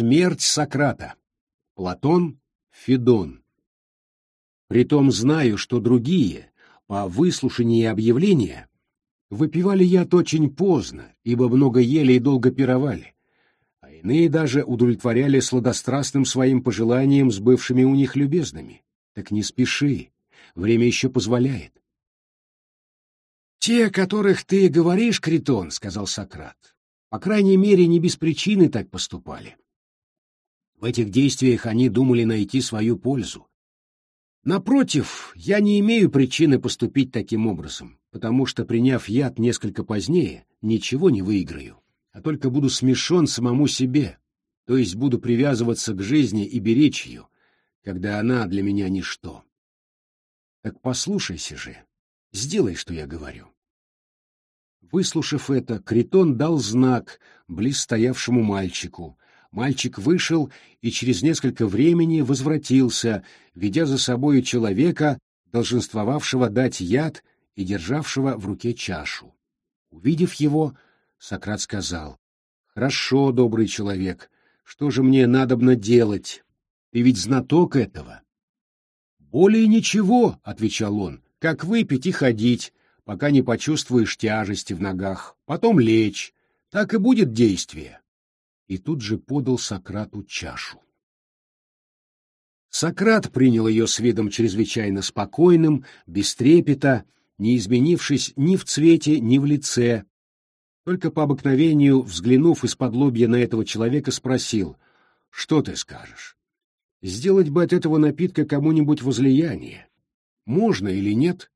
Смерть Сократа. Платон, Федон. Притом знаю, что другие, по выслушании объявления, выпивали яд очень поздно, ибо много ели и долго пировали, а иные даже удовлетворяли сладострастным своим пожеланиям с бывшими у них любезными. Так не спеши, время еще позволяет. «Те, которых ты говоришь, Критон, — сказал Сократ, — по крайней мере, не без причины так поступали. В этих действиях они думали найти свою пользу. Напротив, я не имею причины поступить таким образом, потому что, приняв яд несколько позднее, ничего не выиграю, а только буду смешон самому себе, то есть буду привязываться к жизни и беречь ее, когда она для меня ничто. Так послушайся же, сделай, что я говорю. Выслушав это, Критон дал знак близ стоявшему мальчику. Мальчик вышел и через несколько времени возвратился, ведя за собою человека, долженствовавшего дать яд и державшего в руке чашу. Увидев его, Сократ сказал, «Хорошо, добрый человек, что же мне надобно делать? Ты ведь знаток этого». «Более ничего», — отвечал он, — «как выпить и ходить, пока не почувствуешь тяжести в ногах, потом лечь, так и будет действие». И тут же подал Сократу чашу. Сократ принял ее с видом чрезвычайно спокойным, без трепета, не изменившись ни в цвете, ни в лице. Только по обыкновению, взглянув из-под лобья на этого человека, спросил, «Что ты скажешь? Сделать бы от этого напитка кому-нибудь возлияние. Можно или нет?»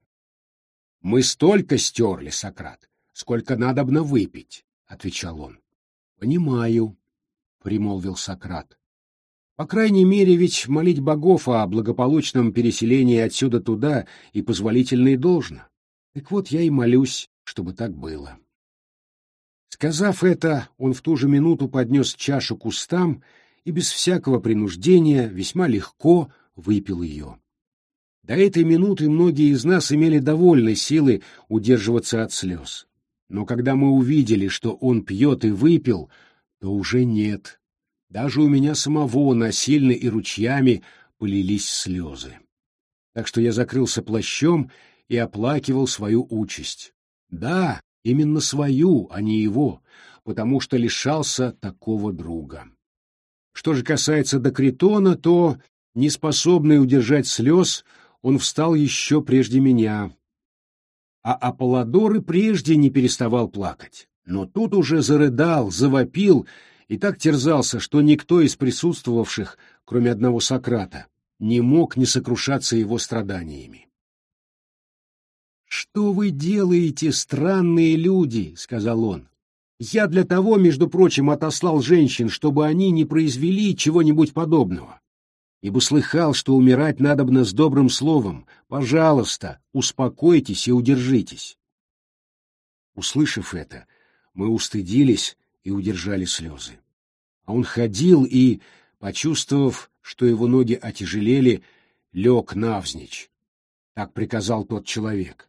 «Мы столько стерли, Сократ, сколько надобно выпить», — отвечал он. «Понимаю», — примолвил Сократ. По крайней мере, ведь молить богов о благополучном переселении отсюда туда и позволительно и должно. Так вот я и молюсь, чтобы так было. Сказав это, он в ту же минуту поднес чашу к устам и без всякого принуждения весьма легко выпил ее. До этой минуты многие из нас имели довольно силы удерживаться от слез. Но когда мы увидели, что он пьет и выпил, то уже нет. Даже у меня самого насильно и ручьями полились слезы. Так что я закрылся плащом и оплакивал свою участь. Да, именно свою, а не его, потому что лишался такого друга. Что же касается Докритона, то, неспособный удержать слез, он встал еще прежде меня. А Аполлодор и прежде не переставал плакать, но тут уже зарыдал, завопил и так терзался, что никто из присутствовавших, кроме одного Сократа, не мог не сокрушаться его страданиями. «Что вы делаете, странные люди?» — сказал он. «Я для того, между прочим, отослал женщин, чтобы они не произвели чего-нибудь подобного. Ибо слыхал, что умирать надобно с добрым словом. Пожалуйста, успокойтесь и удержитесь». Услышав это, мы устыдились и удержали слезы. А он ходил и, почувствовав, что его ноги отяжелели, лег навзничь. Так приказал тот человек.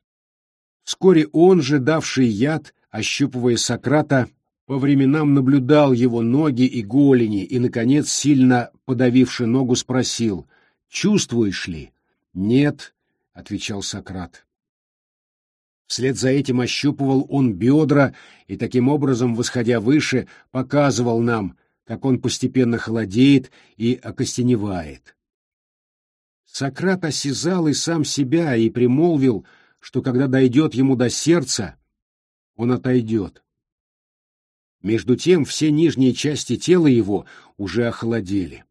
Вскоре он же, давший яд, ощупывая Сократа, по временам наблюдал его ноги и голени и, наконец, сильно подавивши ногу, спросил, «Чувствуешь ли?» «Нет», — отвечал Сократ. Вслед за этим ощупывал он бедра и, таким образом, восходя выше, показывал нам, как он постепенно холодеет и окостеневает. Сократ осязал и сам себя и примолвил — что когда дойдет ему до сердца, он отойдет. Между тем все нижние части тела его уже охладели.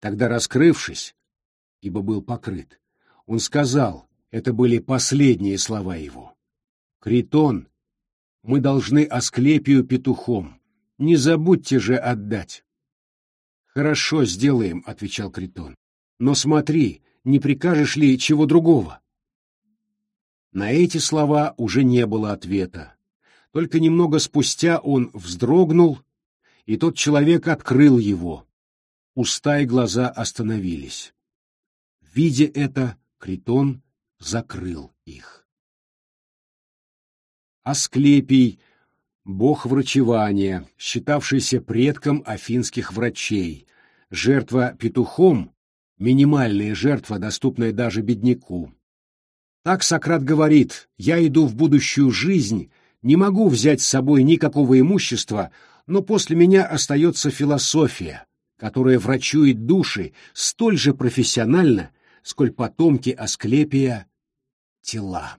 Тогда, раскрывшись, ибо был покрыт, он сказал, это были последние слова его. «Критон, мы должны Асклепию петухом, не забудьте же отдать». «Хорошо, сделаем», — отвечал Критон. «Но смотри, не прикажешь ли чего другого?» На эти слова уже не было ответа. Только немного спустя он вздрогнул, и тот человек открыл его. Уста и глаза остановились. Видя это, Критон закрыл их. Асклепий бог врачевания, считавшийся предком афинских врачей, жертва петухом, минимальная жертва, доступная даже бедняку. Так Сократ говорит, я иду в будущую жизнь, не могу взять с собой никакого имущества, но после меня остается философия, которая врачует души столь же профессионально, сколь потомки Асклепия — тела.